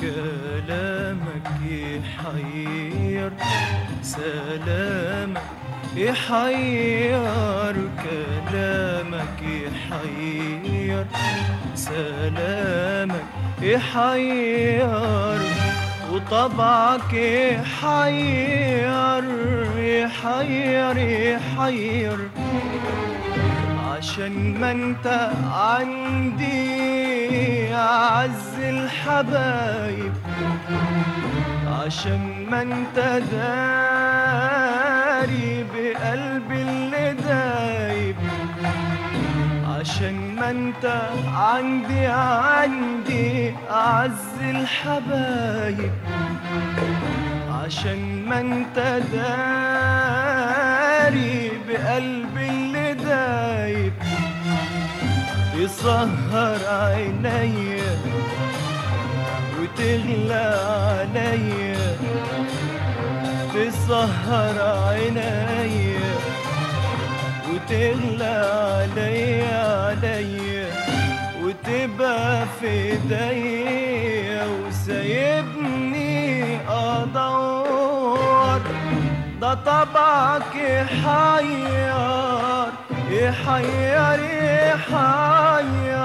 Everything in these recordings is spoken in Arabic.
كلامك يحير سلامك يحير كلامك يحير سلامك يحير. وطبعك يحير يحير يحير عشان ما انت عندي أعز الحبايب. عشان ما انت داري بقلبي اللي دايب عشان ما انت عندي عندي اعز الحبايب. عشان ما انت داري بقلبي اللي دايب. يسهر عينيا وتغلى عليا تسهر عينيا وتغلى عليا عليا وتبقى في ايديا وسايبني ادور ده طبعك يحير يحير يحير.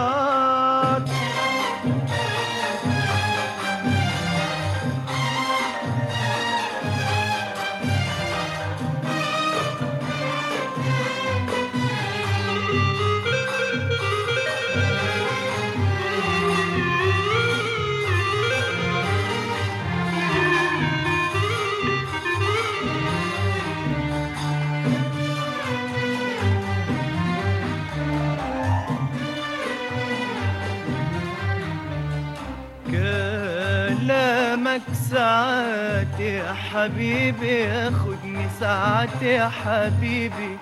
ساعات يا حبيبي ياخدني ساعات يا حبيبي.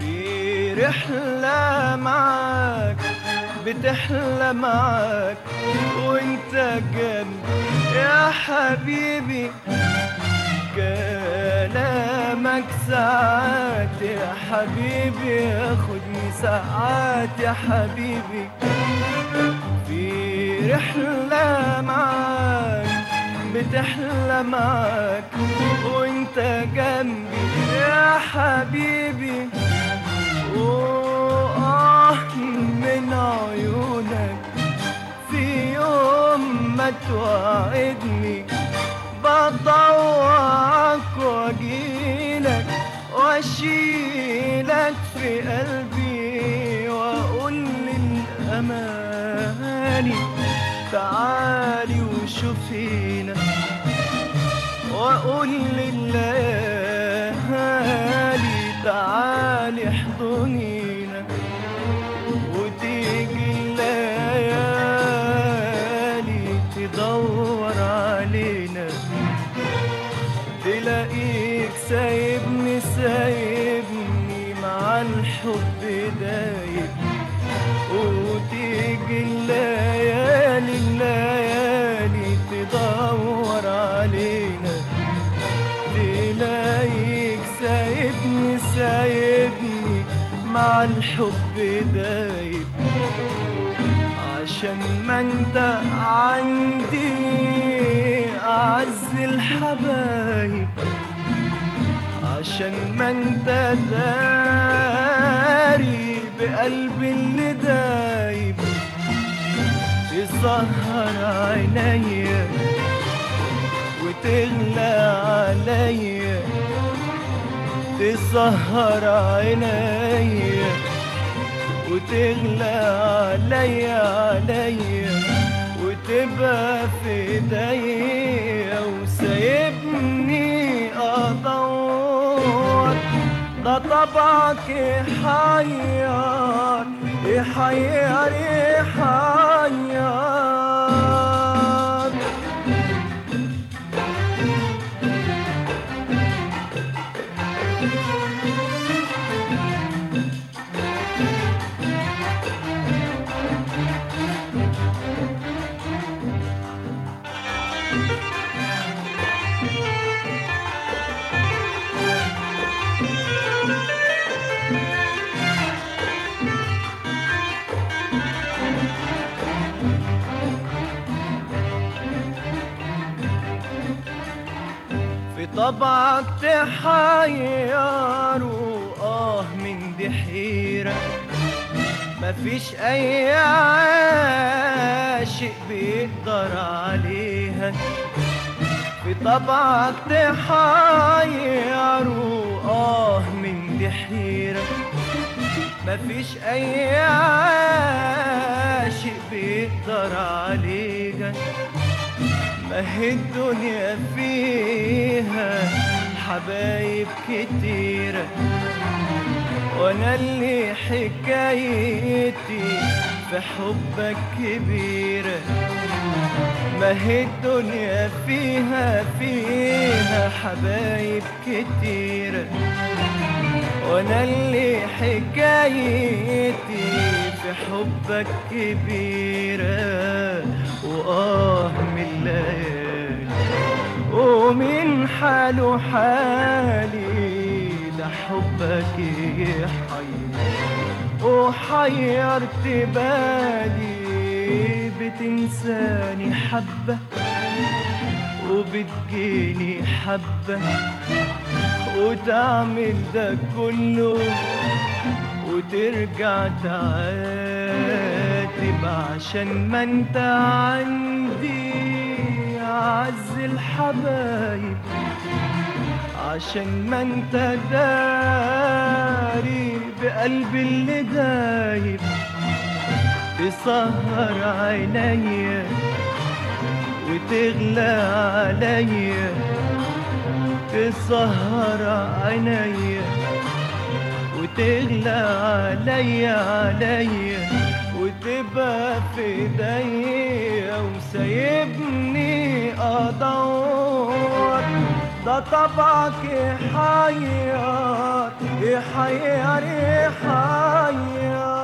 في رحلة معاك بتحلى معاك وانت جنبي يا حبيبي. كلامك ساعات يا حبيبي ياخدني ساعات يا حبيبي. في رحلة معاك بتحلى معاك وانت جنبي. يا حبيبي وآه من عيونك. في يوم ما توعدني بطوعك وأجيلك وأشيلك في قلبي وأقول للأماني تعالي يمشوا فينا واقول للأهالي تعالي احضنينا وتيجي الليالي تدور علينا تلاقيك سايبني سايب الحب دايب. عشان ما انت عندي أعز الحبايب. عشان ما انت داري بقلبي اللي دايب. تسهر عينيا وتغلى عليا. تسهر عينيا وتغلى عليا عليا وتبقى في ايديا وسايبني أدور. ده طبعك يحير يحير يحير. طبعك تحير وآه من دي حيرة مفيش أي عاشق بيقدر عليها. في طبعك تحير وآه من دي حيرة مفيش أي عاشق بيقدر عليها. ما هي الدنيا فيها حبايب كتيرة وأنا اللي حكايتي في حبك كبيرة ما الدنيا فيها فيها حبايب كتيرة وأنا اللي حكايتي في حبك كبيرة وآه من الليالي ومن حاله حالي ده حبك يحير وحيرت بالي بتنساني حبة وبتجيني حبة. وتعمل ده كله وترجع تعاتب عشان ما انت عندي. اعز الحبايب عشان ما انت داري بقلبي اللي دايب. تسهر عينيا وتغلى عليا تسهر عينيا وتغلى عليا عليا وتبقى في ايديا وسايبني. ادور ده طبعك يحير يحير يحير